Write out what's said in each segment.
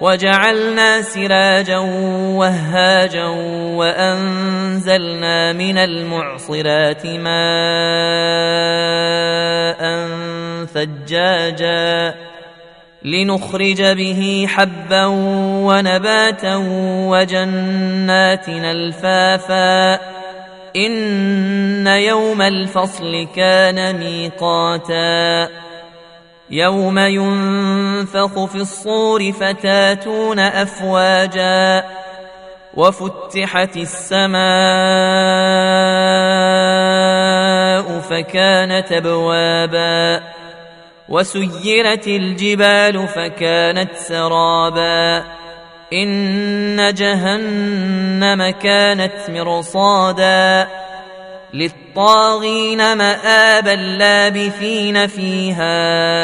وجعلنا سراجا وهاجا وأنزلنا من المعصرات ماء ثجاجا لنخرج به حبا ونباتا وجنات الفافا إن يوم الفصل كان ميقاتا يوم ينفخ في الصور فتاتون افواجا وفتحت السماء فكانت ابوابا وسيرت الجبال فكانت سرابا ان جهنم كانت مرصادا للطاغين مآبا لابثين فيها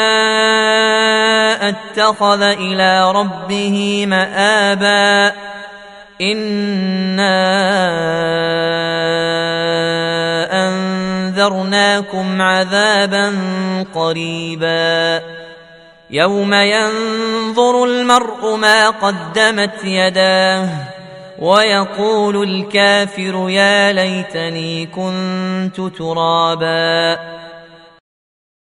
اتخذ إلى ربه مآبا. انا انذرناكم عذابا قريبا. يوم ينظر المرء ما قدمت يداه ويقول الكافر يا ليتني كنت ترابا.